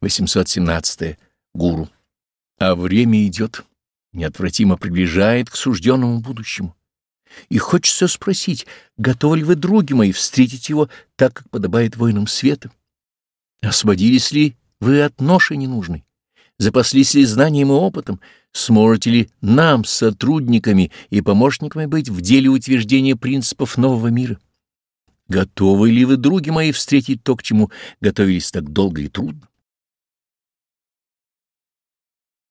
817. Гуру. А время идет, неотвратимо приближает к сужденному будущему. И хочется спросить, готовы ли вы, други мои, встретить его так, как подобает воинам света? Освободились ли вы от ноши ненужной? Запаслись ли знанием и опытом? Сможете ли нам, сотрудниками и помощниками быть в деле утверждения принципов нового мира? Готовы ли вы, други мои, встретить то, к чему готовились так долго и трудно?